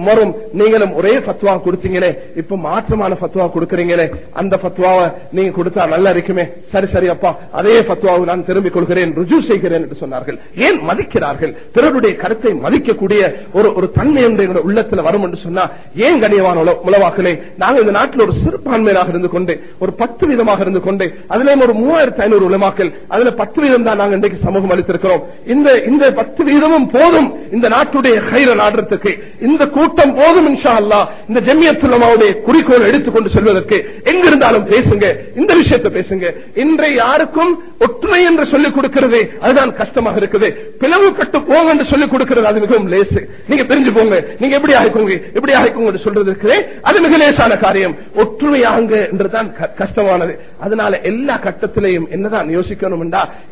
உமரும் நீங்களும் ஒரே பத்வா கொடுத்தீங்களே இப்ப மாற்றமான பத்வா கொடுக்கறீங்களே அந்த பத்வாவை நீங்க கொடுத்தா நல்லா இருக்குமே. சரி சரி அப்பா அதே பத்வாவை நான் திரும்பிக் கொள்கிறேன் ருஜு செய்கிறேன் என்று சொன்னார்கள். ஏன் மதிக்கிறார்கள்? பிறருடைய கருத்தை மதிக்கக்கூடிய ஒரு ஒரு தன்மை என்று எங்களுடைய உள்ளத்துல வரும் என்று சொன்னா ஏன் கண்ணியமான உளவாக்கலே? நாங்கள் இந்த நாட்டில் ஒரு சிறுபான்மையாக இருந்து கொண்டு ஒரு பத்து விதமாக இருந்து கொண்டு அதுல ஒரு மூவாயிரத்தி ஐநூறு உலமாக்கள் அதுல பத்து வீதம் தான் நாங்கள் இன்றைக்கு சமூகம் அளித்திருக்கிறோம். இந்த இந்த பத்து வீதமும் போதும் இந்த நாட்டுடைய கைர நாடுறதுக்கு இந்த கூட்டம் போதும் இன்ஷா அல்லா இந்த ஜெமியத்துலமாவுடைய குறிக்கோள் எடுத்துக்கொண்டு செல்வதற்கு எங்கிருந்தாலும் பேசுங்க இந்த விஷயத்தை பேசுங்க. இன்றை யாருக்கும் ஒற்றுமை என்று சொல்லிக் கொடுக்கிறது அதுதான் கஷ்டமாக இருக்குது. பிளவுபட்டு போங்க என்று சொல்லிக் கொடுக்கிறது அது மிகவும் லேசு. நீங்க பிரிஞ்சு போங்க நீங்க எப்படி ஆகிக்கோங்க எப்படி ஆகிக்கோங்க என்று சொல்றது இருக்கிறே அது மிக லேசான காரியம். ஒற்றுமையாங்க என்றுதான் கஷ்டமானது. அதனால எல்லா கட்டத்திலையும் என்னதான் யோசிக்கணும்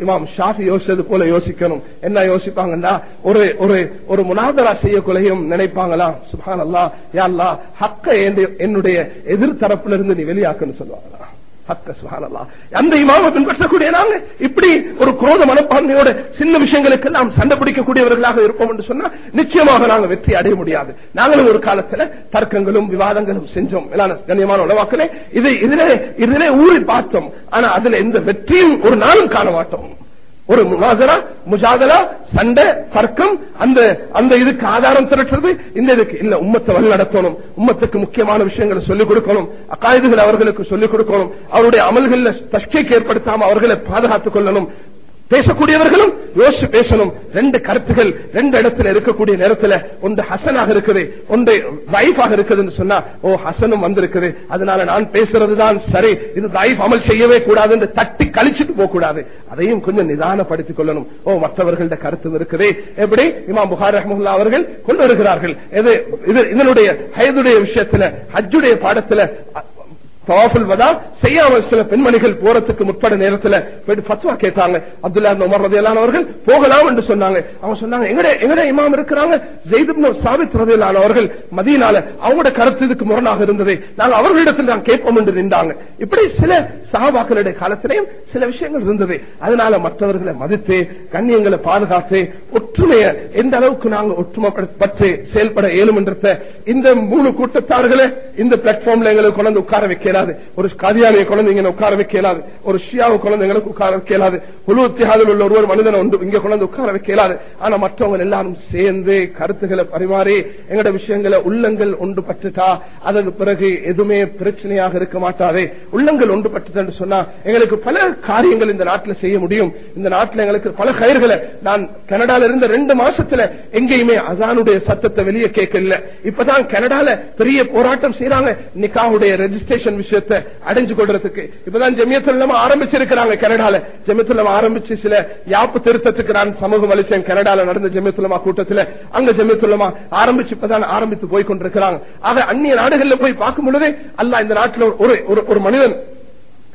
இமாம் ஷாஃபி யோசிச்சது போல யோசிக்கணும். என்ன யோசிப்பாங்கன்னா ஒரு ஒரு ஒரு முனாதரா செய்யக்குள்ளையும் நினைப்பாங்களா? சுபான் அல்லா யா அல்லா ஹக்க என்னுடைய- எதிர்த்தரப்பிலிருந்து நீ வெளியாக்குன்னு சொல்லுவாங்களா? அந்த இமாமை பின்பற்றக்கூடிய நாங்க இப்படி ஒரு குரோத மனப்பான்மையோட சின்ன விஷயங்களுக்கு நாம் சண்டை பிடிக்கக்கூடியவர்களாக இருப்போம் என்று சொன்னா நிச்சயமாக நாங்க வெற்றி அடைய முடியாது. நாங்களும் ஒரு காலத்துல தர்க்கங்களும் விவாதங்களும் செஞ்சோம். கண்ணியமான உலவாக்களே இது இதிலே இதிலே ஊறி பார்த்தோம். ஆனா அதுல எந்த வெற்றியும் ஒரு நாளும் காண மாட்டோம். ஒரு முனாசரா முஜாதலா சண்டை தர்க்கம் அந்த அந்த இதுக்கு ஆதாரம் திரட்டுறது இந்த இதுக்கு இல்ல உம்மத்தை வழி நடத்தணும். உம்மத்துக்கு முக்கியமான விஷயங்களை சொல்லிக் கொடுக்கணும். அக்காயுதுகள் அவர்களுக்கு சொல்லிக் கொடுக்கணும். அவருடைய அமல்களில் தஷ்கைக்கு ஏற்படுத்தாம அவர்களை பாதுகாத்துக் கொள்ளணும். பேசக்கூடியவர்களும் யோசிச்சு பேசணும். ரெண்டு கருத்துகள் ரெண்டு இடத்துல இருக்கக்கூடிய நேரத்தில் ஒன்று ஹசனாக இருக்குது ஒன்று வைஃபாக இருக்குதுன்னு சொன்னா ஓ ஹசனும் வந்திருக்குது. அதனால நான் பேசுறதுதான் சரி. இது தைஃப் அமல் செய்யவே கூடாது என்று தட்டி கழிச்சுட்டு போக கூடாது அதையும் கொஞ்சம் நிதானப்படுத்திக் கொள்ளணும். ஓ மற்றவர்கள்ட கருத்தும் இருக்குது. எப்படி? இமாம் புகார் ரஹமுல்லா அவர்கள் கொண்டு வருகிறார்கள். இது இது இதனுடைய ஹயதுடைய விஷயத்துல ஹஜ்ஜுடைய பாடத்துல தவாஃபுல் வதா செய்யாம சில பெண்மணிகள் போறதுக்கு முற்பட நேரத்துல போயிட்டு ஃபத்வா கேட்டாங்க. அப்துல்லா உமர் ரதையிலானவர்கள் போகலாம் என்று சொன்னாங்க. அவங்க சொன்னாங்க எங்கட எங்கட இமாம் இருக்கிறாங்க? ஜெயித் இப்னு சாபித் ரதியல்லான் மதியனால அவங்களோட கருத்து இதுக்கு முரணாக இருந்தது. நாங்க அவர்களிடத்தில் நான் கேட்போம் என்று நின்றாங்க. இப்படி சில சகாபாக்களுடைய காலத்திலையும் சில விஷயங்கள் இருந்தது. அதனால மற்றவர்களை மதித்து கண்ணியங்களை பாதுகாத்து ஒற்றுமையை எந்த அளவுக்கு நாங்கள் ஒற்றுமை பற்றி செயல்பட இயலும் என்ற இந்த மூணு கூட்டத்தார்களை இந்த பிளாட்ஃபார்ம்ல எங்களுக்கு கொண்டு உட்கார உட்கார இயலாது ஒரு காதியானியை குழந்தைங்க உட்கார வைக்க இயலாது ஒரு ஷியாவு குழந்தைங்களுக்கு உட்கார வைக்க இயலாது குழு தியாதில் உள்ள ஒருவர் மனிதனை வந்து இங்க குழந்தை உட்கார வைக்க இயலாது ஆனா மற்றவங்க எல்லாரும் சேர்ந்து கருத்துக்களை பரிமாறி எங்கட விஷயங்களை உள்ளங்கள் ஒன்று பட்டுட்டா அதற்கு பிறகு எதுவுமே பிரச்சனையாக இருக்க மாட்டாதே. உள்ளங்கள் ஒன்று பட்டுட்டு சொன்னா எங்களுக்கு பல காரியங்கள் இந்த நாட்டில் செய்ய முடியும். இந்த நாட்டில் எங்களுக்கு பல கயிர்களை நான் கனடால இருந்த ரெண்டு மாசத்துல எங்கேயுமே அசானுடைய சத்தத்தை வெளியே கேட்கல. இப்பதான் கனடால பெரிய போராட்டம் செய்யறாங்க நிக்காவுடைய ரெஜிஸ்ட்ரேஷன் விஷயத்தை அடைஞ்சு கொள்றதுக்கு. இப்பதான் ஜெமியத்துள்ளமா ஆரம்பிச்சிருக்கிறாங்க கனடால. ஜெமியத்துள்ளமா ஆரம்பிச்சு சில யாப்பு திருத்தத்துக்கு நான் சமூகம் அளிச்சேன் கனடால நடந்த ஜெமியத்துள்ளமா கூட்டத்தில். அங்க ஜெமியத்துள்ளமா ஆரம்பிச்சு இப்பதான் ஆரம்பித்து போய் கொண்டிருக்கிறாங்க ஆக அந்நிய நாடுகள்ல போய் பார்க்கும் பொழுதே அல்ல இந்த நாட்டில் ஒரு ஒரு ஒரு மனிதன்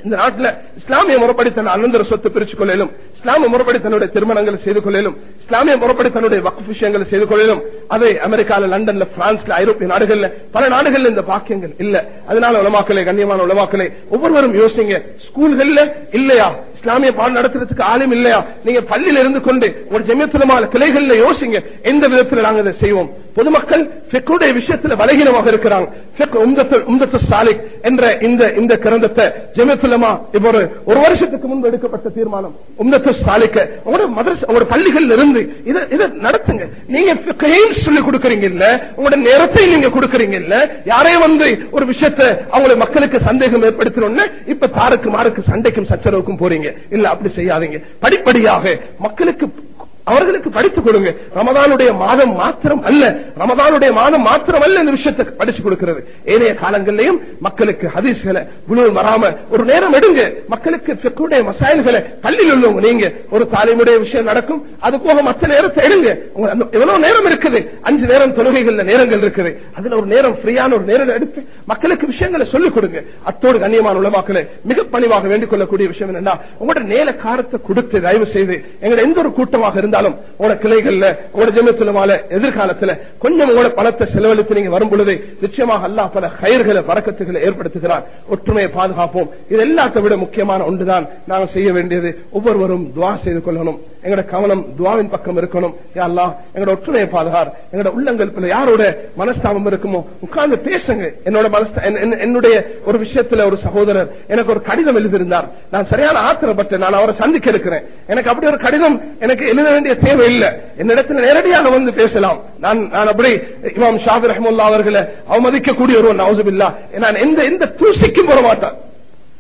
இந்த நாட்டில் இஸ்லாமிய முறைப்படி தன் அனந்தர சொத்து பிரிச்சு கொள்ளையிலும் இஸ்லாமிய முறைப்படி தன்னுடைய திருமணங்களை செய்து கொள்ளையிலும் இஸ்லாமிய முறைப்படி தன்னுடைய வக்ஃப் விஷயங்களை செய்து கொள்ளையிலும் அதை அமெரிக்கால லண்டன்ல பிரான்ஸ்ல ஐரோப்பிய நாடுகள்ல பல நாடுகள்ல இந்த பாக்கியங்கள் இல்ல. அதனால உலமாக்களே கண்ணியமான உலமாக்களே ஒவ்வொருவரும் யோசிங்க. ஸ்கூல்கள்ல இல்லையா? இஸ்லாமிய பாடம் நடத்துறதுக்கு ஆளும் இல்லையா? நீங்க பள்ளியில இருந்து கொண்டு ஒரு ஜெமியத்துலமான கிளைகள்ல யோசிங்க. எந்த விதத்துல நாங்க இதை செய்வோம்? பொதுமக்கள் ஃபெக்குடைய விஷயத்துல பலகீனமாக இருக்கிறாங்க. ஃபெக் சாலிக் என்ற இந்த இந்த கிரந்தத்தை ஜெமியத்துலமா இப்போ ஒரு வருஷத்துக்கு முன்பு எடுக்கப்பட்ட தீர்மானம். உம்தத்து சாலிக்க. உங்களோட மதரச ஒரு பள்ளிகள் இருந்து இருந்து இதை நடத்துங்க. நீங்க சொல்லி கொடுக்கறீங்க இல்ல உங்களோட நேரத்தை நீங்க கொடுக்கறீங்க இல்ல யாரே வந்து ஒரு விஷயத்தை அவங்களை மக்களுக்கு சந்தேகம் ஏற்படுத்தணும்னு இப்ப தாருக்கு மாருக்கு சண்டைக்கும் சச்சரவுக்கும் போறீங்க. இல்ல அப்படி செய்யாதீங்க. படிப்படியாக மக்களுக்கு அவர்களுக்கு படித்து கொடுங்க. ரமதானுடைய மாதம் மாத்திரம் அல்ல. ரமதானுடைய மாதம் மாத்திரம் அல்ல இந்த விஷயத்தை படிச்சு கொடுக்கிறது. ஏனைய காலங்களிலையும் மக்களுக்கு ஹதீஸ்களை குழு வராம ஒரு நேரம் எடுங்க. மக்களுக்கு செக்குடைய மசாயல்களை பள்ளியில் உள்ளவங்க நீங்க. ஒரு தாலிமுடைய விஷயம் நடக்கும். அது போக மற்ற நேரத்தை எடுங்க. உங்க எவ்வளவு நேரம் இருக்குது? அஞ்சு நேரம் தொழுகைகள்ல நேரங்கள் இருக்குது. அதுல ஒரு நேரம் ஃப்ரீயான ஒரு நேரம் எடுத்து மக்களுக்கு விஷயங்களை சொல்லிக் கொடுங்க. அத்தோடு கண்ணியமான உலமாக்களை மிக பணிவாக வேண்டிக் கொள்ளக்கூடிய விஷயம் என்னன்னா உங்களோட நேர காரத்தை கொடுத்து தயவு செய்து எங்களோட எந்த ஒரு கூட்டமாக இருந்தாலும் உங்களோட கிளைகள்ல உங்களோட ஜெமத்துலமால எதிர்காலத்துல கொஞ்சம் உங்களோட பணத்தை செலவழித்து நீங்க வரும் பொழுது நிச்சயமாக அல்லா பல கயிர்களை வரக்கத்துகளை ஏற்படுத்துகிறார். ஒற்றுமையை பாதுகாப்போம். இது எல்லாத்தை விட முக்கியமான ஒன்றுதான். நாங்கள் செய்ய வேண்டியது ஒவ்வொருவரும் துவா செய்து கொள்ளணும். எங்களோட கவனம் துவாவின் பக்கம் இருக்கணும். யா எங்களோட ஒற்றுமையை பாதுகார். எங்களோட உள்ளங்கள் யாரோட மனஸ்தாபம் இருக்குமோ உட்கார்ந்து பேசுங்க. என்னோட மனஸ்த என்னுடைய ஒரு விஷயத்துல ஒரு சகோதரர் எனக்கு ஒரு கடிதம் எழுதியிருந்தார். நான் சரியான ஆத்திரப்பட்டேன். நான் அவரை சந்திக்க இருக்கிறேன். எனக்கு அப்படி ஒரு கடிதம் எனக்கு எழுத வேண்டிய தேவை இல்லை. என்னிடத்துல நேரடியாக வந்து பேசலாம். நான் நான் அப்படி இமாம் ஷாபி ரஹமுல்லா அவர்களை அவமதிக்கக்கூடிய ஒரு நவசுபில்லா. நான் எந்த எந்த தூசிக்கும் போட மாட்டேன்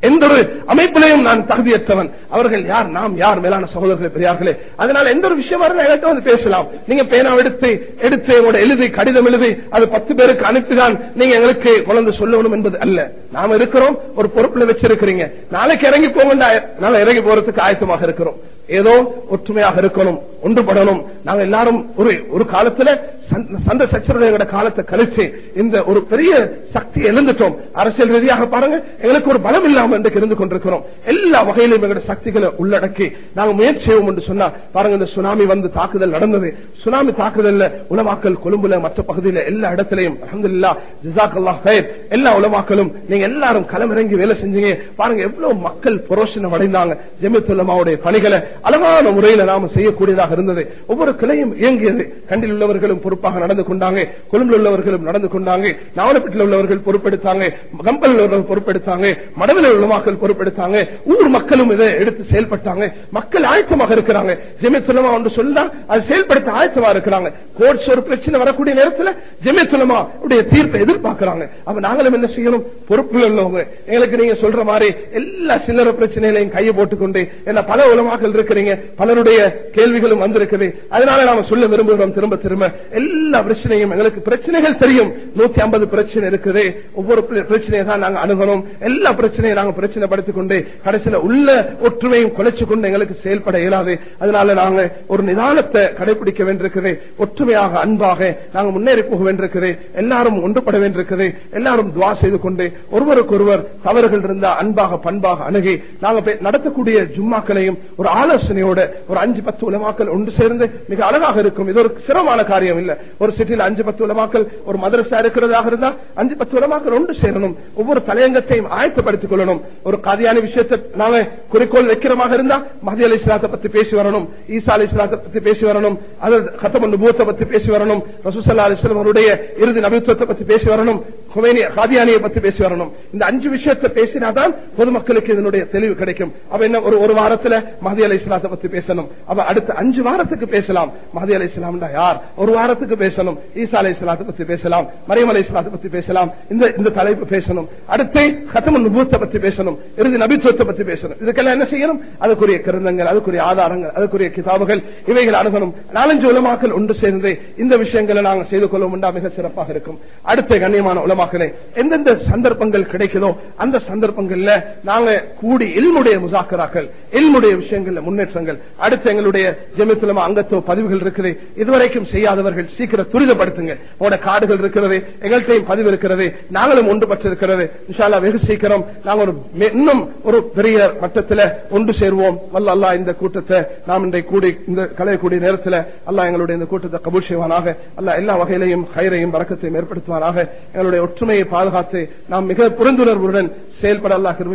எந்த ஒரு அமைப்பிலையும் நான் தகுதியற்றவன். அவர்கள் யார்? நாம் யார்? மேலான சகோதரர்களே பெரியார்களே. அதனால எந்த ஒரு விஷயம் வரணும் என்கிட்ட வந்து பேசலாம். நீங்க பேனா எடுத்து எடுத்து உங்களோட எழுதி கடிதம் எழுதி அது பத்து பேருக்கு அனுப்பிதான் நீங்க எங்களுக்கு குழந்தை சொல்லணும் என்பது அல்ல. நாம இருக்கிறோம் ஒரு பொறுப்புல வச்சிருக்கிறீங்க. நாளைக்கு இறங்கி போகண்டா நாளை இறங்கி போறதுக்கு ஆயத்தமாக இருக்கிறோம். ஏதோ ஒற்றுமையாக இருக்கணும். ஒன்றுபடணும். நாங்க எல்லாரும் ஒரு ஒரு காலத்துல சந்த- சண்டை காலத்தை கழிச்சு இந்த ஒரு பெரிய சக்தி எழுந்துட்டோம். அரசியல் ரீதியாக பாருங்க எங்களுக்கு ஒரு பலம் இல்லாம இன்றைக்கு இருந்து கொண்டிருக்கிறோம். எல்லா வகையிலும் எங்களுடைய சக்திகளை உள்ளடக்கி நாங்கள் முயற்சி செய்வோம் என்று சொன்னா பாருங்க இந்த சுனாமி வந்து தாக்குதல் நடந்தது. சுனாமி தாக்குதல்ல உலமாக்கல் கொழும்புல மற்ற பகுதியில எல்லா இடத்திலையும் அல்ஹம்துலில்லாஹ் ஜிசாக்கல்லாஹ் ஹைர் எல்லா உலமாக்களும் நீங்க எல்லாரும் களமிறங்கி வேலை செஞ்சீங்க. பாருங்க எவ்வளவு மக்கள் புரோஷனம் அடைந்தாங்க. ஜெமித்துல்லமாவுடைய பணிகளை அழகான முறையில நாம செய்யக்கூடியதாக இருந்தது. ஒவ்வொரு கிளையும் இயங்கியது. கண்டில் உள்ளவர்களும் பொறுப்பாக நடந்து கொண்டாங்க. கொழும்புல உள்ளவர்களும் நடந்து கொண்டாங்க. நாவலப்பட்டில் உள்ளவர்கள் பொறுப்பெடுத்தாங்க. கம்பல் உள்ளவர்கள் பொறுப்பெடுத்தாங்க. மடவில் உள்ளவாக்கள் பொறுப்பெடுத்தாங்க. ஊர் மக்களும் இதை எடுத்து செயல்பட்டாங்க. மக்கள் ஆயத்தமாக இருக்கிறாங்க. ஜெமித்துலமா ஒன்று சொல்லா அது செயல்படுத்த ஆயத்தமா இருக்கிறாங்க. கோர்ட்ஸ் ஒரு பிரச்சனை வரக்கூடிய நேரத்தில் ஜெமித்துலமா உடைய தீர்ப்பை எதிர்பார்க்கிறாங்க. அப்ப நாங்களும் என்ன செய்யணும்? பொறுப்புல உள்ளவங்க. எங்களுக்கு நீங்க சொல்ற மாதிரி எல்லா சில்லற பிரச்சனைகளையும் கையை போட்டுக்கொண்டு என்ன பல உலமாக்கள் இருக்கிறீங்க. பலருடைய கேள்விகளும் வந்திருக்குது. அதனால நாம சொல்ல விரும்புகிறோம் திரும்ப திரும்ப. எல்லா பிரச்சனையும் எங்களுக்கு பிரச்சனைகள் தெரியும். நூத்தி ஐம்பது பிரச்சனை இருக்குது. ஒவ்வொரு பிரச்சனையை தான் நாங்க அணுகணும். எல்லா பிரச்சனையும் நாங்க பிரச்சனை படுத்திக் கொண்டு கடைசியில உள்ள ஒற்றுமையும் குலைச்சு கொண்டு எங்களுக்கு செயல்பட இயலாது. அதனால நாங்க ஒரு நிதானத்தை கடைபிடிக்க வேண்டியிருக்குது. ஒற்றுமையாக அன்பாக நாங்க முன்னேறி போக வேண்டியிருக்குது. எல்லாரும் ஒன்றுபட வேண்டியிருக்குது. எல்லாரும் துவா செய்து கொண்டு ஒருவருக்கொருவர் தவறுகள் இருந்தா அன்பாக பண்பாக அணுகி நாங்க நடத்தக்கூடிய ஜும்மாக்களையும் ஒரு ஆலோசனையோட ஒரு அஞ்சு பத்து உலமாக்கள் ஒன்று சேர்ந்து மிக அழகாக இருக்கும். இது ஒரு சிரமமான காரியம் இல்ல. ஒரு சிட்டியில் அஞ்சு பத்து உலமாக்கள் ஒரு மதரசா இருக்கிறதாக இருந்தால் அஞ்சு பத்து உலமாக்கள் ஒன்று சேரணும். ஒவ்வொரு தலையங்கத்தையும் ஆயத்தப்படுத்திக் கொள்ளணும். ஒரு கதையான விஷயத்தை நாங்க குறிக்கோள் வைக்கிறமாக இருந்தா மஹதி அலி இஸ்லாத்தை பத்தி பேசி வரணும். ஈசா அலி இஸ்லாத்தை பத்தி பேசி வரணும். அதில் கத்தமன் நுபூத்தை பத்தி பேசி வரணும். ரசூசல்லா அலிஸ்லாம் அவருடைய இறுதி நபித்துவத்தை பத்தி பேசி வரணும். ஹுமைனி காதியானியை பத்தி பேசி வரணும். இந்த அஞ்சு விஷயத்தை பேசினாதான் பொதுமக்களுக்கு இதனுடைய தெளிவு கிடைக்கும். அவ என்ன ஒரு ஒரு வாரத்துல மஹதி அலி இஸ்லாத்தை பத்தி பேசணும். அவ அடுத்த அஞ்சு அஞ்சு வாரத்துக்கு பேசலாம். மஹதி அலி இஸ்லாம்டா யார்? ஒரு வாரத்துக்கு பேசணும். ஈசா அலி இஸ்லாத்தை பத்தி பேசலாம். மரியம் அலி இஸ்லாத்தை பத்தி பேசலாம். இந்த இந்த தலைப்பு பேசணும். அடுத்து கத்தம நுபூத்தை பத்தி பேசணும். இறுதி நபித்துவத்தை பத்தி பேசணும். இதுக்கெல்லாம் என்ன செய்யணும்? அதுக்குரிய கிருந்தங்கள் அதுக்குரிய ஆதாரங்கள் அதுக்குரிய கிதாபுகள் இவைகள் அணுகணும் நாலஞ்சு உலமாக்கள் ஒன்று சேர்ந்து இந்த விஷயங்களை நாங்கள் செய்து கொள்ளும் உண்டா மிக சிறப்பாக இருக்கும். அடுத்த கண்ணியமான உலமாக்களை எந்தெந்த சந்தர்ப்பங்கள் கிடைக்குதோ அந்த சந்தர்ப்பங்கள்ல நாங்க கூடி இல்முடைய முசாக்கராக்கள் இல்முடைய விஷயங்கள்ல முன்னேற்றங்கள். அடுத்து எங்களுடைய ஜெமித்துலமா அங்கத்துவ பதிவுகள் இருக்குது. இதுவரைக்கும் செய்யாதவர்கள் சீக்கிரம் துரிதப்படுத்துங்க. உங்களோட காடுகள் இருக்கிறது எங்கள்கிட்டையும் பதிவு இருக்கிறது நாங்களும் ஒன்றுபட்டு இருக்கிறது இன்ஷால்லா வெகு சீக்கிரம் நாங்கள் ஒரு இன்னும் ஒரு பெரிய மட்டத்தில் ஒன்று சேர்வோம். வல்ல அல்லா இந்த கூட்டத்தை நாம் இன்றைக்கு கூடி இந்த கலையக்கூடிய நேரத்தில் அல்லா எங்களுடைய இந்த கூட்டத்தை கபூல் செய்வானாக. அல்ல எல்லா வகையிலையும் கயிறையும் வரக்கத்தையும் ஏற்படுத்துவானாக. எங்களுடைய ஒற்றுமையை பாதுகாத்து நாம் மிக புரிந்துணர்வுடன் செயல்பட அல்லா கிருபை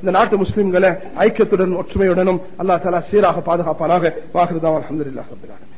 இந்த நாட்டு முஸ்லிம்களை ஐக்கியத்துடன் ஒற்றுமையுடனும் அல்லா தலா சீராக பாதுகாப்பானாக. وآخر دعوة الحمد لله رب العالمين.